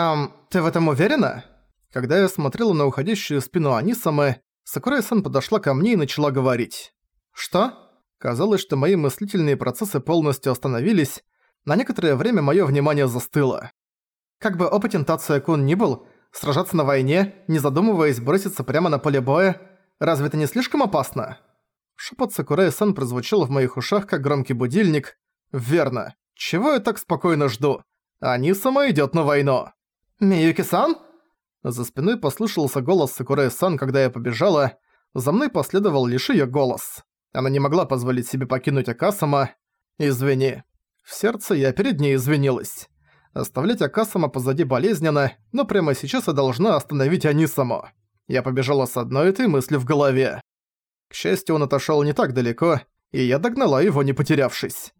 «Ам, ты в этом уверена?» Когда я смотрела на уходящую спину Анисамы, Сакурай-сан подошла ко мне и начала говорить. «Что?» Казалось, что мои мыслительные процессы полностью остановились, на некоторое время моё внимание застыло. Как бы опытен Тацуя-кун ни был, сражаться на войне, не задумываясь, броситься прямо на поле боя, разве это не слишком опасно? Шепот Сакурай-сан прозвучал в моих ушах, как громкий будильник. «Верно. Чего я так спокойно жду? Они сама идёт на войну». «Миюки-сан?» За спиной послышался голос Сакурай-сан, когда я побежала. За мной последовал лишь её голос. Она не могла позволить себе покинуть Акасама. «Извини». В сердце я перед ней извинилась. Оставлять Акасама позади болезненно, но прямо сейчас я должна остановить Анисаму. Я побежала с одной этой мыслью в голове. К счастью, он отошёл не так далеко, и я догнала его, не потерявшись.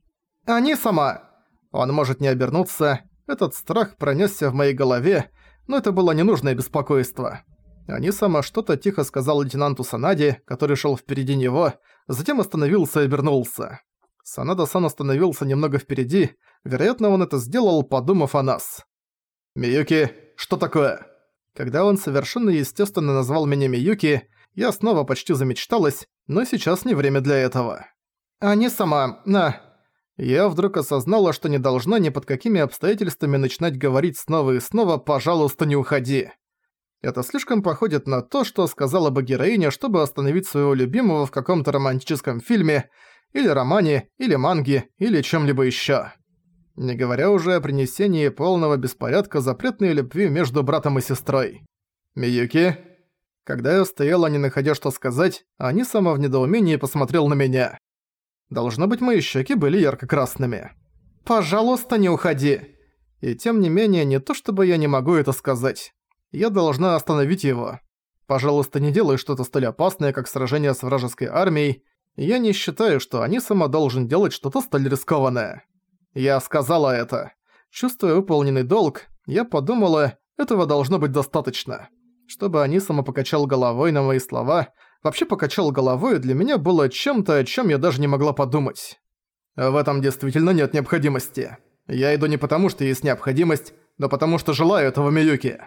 «Анисама!» Он может не обернуться, этот страх пронёсся в моей голове, но это было ненужное беспокойство. Анисама что-то тихо сказал лейтенанту Санаде, который шёл впереди него, затем остановился и обернулся. Санада-сан остановился немного впереди, вероятно, он это сделал, подумав о нас. «Миюки, что такое?» Когда он совершенно естественно назвал меня Миюки, я снова почти замечталась, но сейчас не время для этого. «А не сама, на...» Я вдруг осознала, что не должна ни под какими обстоятельствами начинать говорить снова и снова «пожалуйста, не уходи». Это слишком походит на то, что сказала бы героиня, чтобы остановить своего любимого в каком-то романтическом фильме, или романе, или манге, или чем-либо ещё. Не говоря уже о принесении полного беспорядка запретной любви между братом и сестрой. «Миюки?» Когда я стояла, не находя что сказать, они сама в недоумении посмотрел на меня. Должно быть, мои щеки были ярко-красными. «Пожалуйста, не уходи!» И тем не менее, не то чтобы я не могу это сказать. Я должна остановить его. Пожалуйста, не делай что-то столь опасное, как сражение с вражеской армией. Я не считаю, что они сама должен делать что-то столь рискованное. Я сказала это. Чувствуя выполненный долг, я подумала, этого должно быть достаточно. Чтобы они сама покачал головой на мои слова, вообще покачал головой для меня было чем-то, о чем я даже не могла подумать. В этом действительно нет необходимости. Я иду не потому, что есть необходимость, но потому что желаю этого Миюки.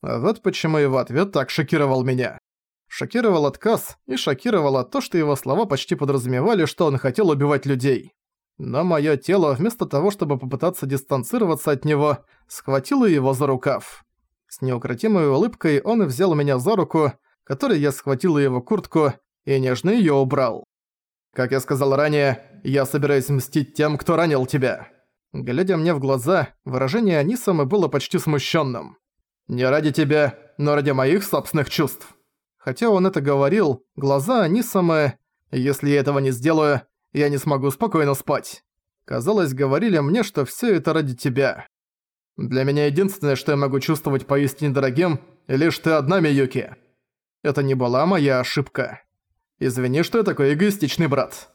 Вот почему его ответ так шокировал меня. Шокировал отказ и шокировало то, что его слова почти подразумевали, что он хотел убивать людей. Но моё тело, вместо того, чтобы попытаться дистанцироваться от него, схватило его за рукав. С неукротимой улыбкой он взял меня за руку, которой я схватила его куртку и нежно её убрал. Как я сказал ранее, я собираюсь мстить тем, кто ранил тебя. Глядя мне в глаза, выражение Анисамы было почти смущенным. Не ради тебя, но ради моих собственных чувств. Хотя он это говорил, глаза Анисамы... Если я этого не сделаю, я не смогу спокойно спать. Казалось, говорили мне, что всё это ради тебя. Для меня единственное, что я могу чувствовать поистине дорогим, лишь ты одна, Миюки. Это не была моя ошибка. Извини, что я такой эгоистичный брат.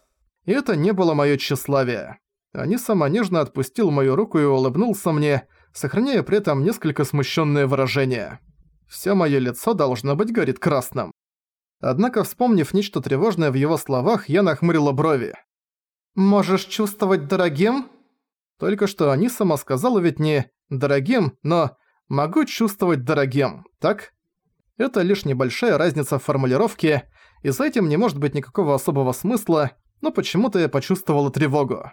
И это не было моё тщеславие. Они сама нежно отпустил мою руку и улыбнулся мне, сохраняя при этом несколько смущенное выражение. Всё моё лицо должно быть горит красным. Однако, вспомнив нечто тревожное в его словах, я нахмурила брови. «Можешь чувствовать дорогим?» Только что они сама сказала ведь не «дорогим», но «могу чувствовать дорогим», так? Это лишь небольшая разница в формулировке, и за этим не может быть никакого особого смысла, но почему-то я почувствовала тревогу.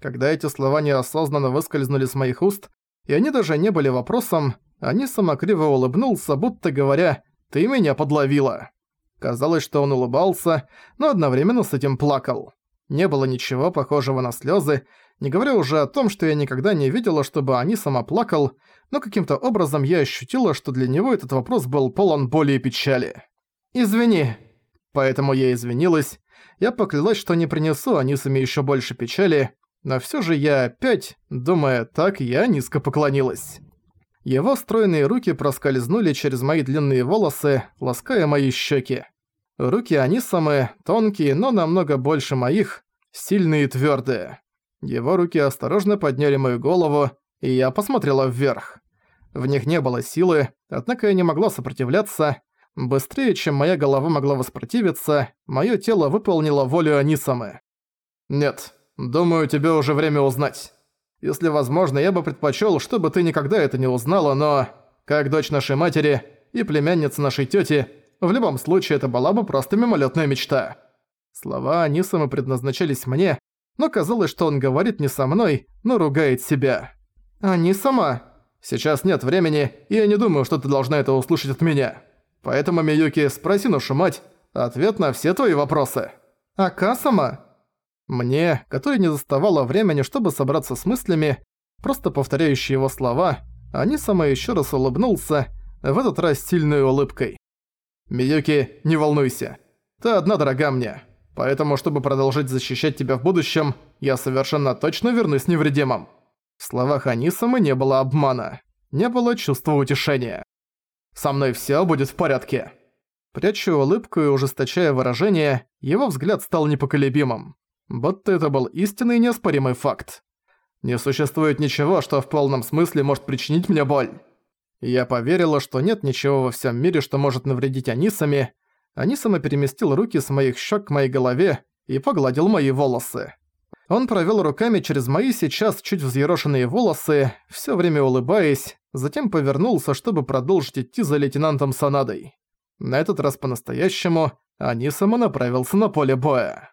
Когда эти слова неосознанно выскользнули с моих уст, и они даже не были вопросом, они самокриво улыбнулся, будто говоря «ты меня подловила». Казалось, что он улыбался, но одновременно с этим плакал. Не было ничего похожего на слезы, не говоря уже о том, что я никогда не видела, чтобы они сама плакал, но каким-то образом я ощутила, что для него этот вопрос был полон боли и печали. «Извини». Поэтому я извинилась. Я поклялась, что не принесу Анисами еще больше печали, но все же я опять, думая так, я низко поклонилась. Его стройные руки проскользнули через мои длинные волосы, лаская мои щеки. Руки они самые тонкие, но намного больше моих, сильные и твёрдые. Его руки осторожно подняли мою голову, и я посмотрела вверх. В них не было силы, однако я не могла сопротивляться. Быстрее, чем моя голова могла воспротивиться, моё тело выполнило волю Анисамы. «Нет, думаю, тебе уже время узнать». Если возможно, я бы предпочел, чтобы ты никогда это не узнала, но... Как дочь нашей матери и племянница нашей тети, в любом случае это была бы просто мимолетная мечта». Слова Анисама предназначались мне, но казалось, что он говорит не со мной, но ругает себя. «Анисама?» «Сейчас нет времени, и я не думаю, что ты должна это услышать от меня. Поэтому, Миюки, спроси нашу мать ответ на все твои вопросы». «Акасама?» Мне, который не заставало времени, чтобы собраться с мыслями, просто повторяющие его слова, Анисама еще раз улыбнулся, в этот раз сильной улыбкой. «Миюки, не волнуйся. Ты одна дорога мне. Поэтому, чтобы продолжить защищать тебя в будущем, я совершенно точно вернусь невредимым». В словах Анисамы не было обмана. Не было чувства утешения. «Со мной всё будет в порядке». Пряча улыбку и ужесточая выражение, его взгляд стал непоколебимым. Будто это был истинный неоспоримый факт. Не существует ничего, что в полном смысле может причинить мне боль. Я поверила, что нет ничего во всем мире, что может навредить Анисами. Анисама переместил руки с моих щек к моей голове и погладил мои волосы. Он провел руками через мои сейчас чуть взъерошенные волосы, все время улыбаясь, затем повернулся, чтобы продолжить идти за лейтенантом Санадой. На этот раз по-настоящему Анисама направился на поле боя.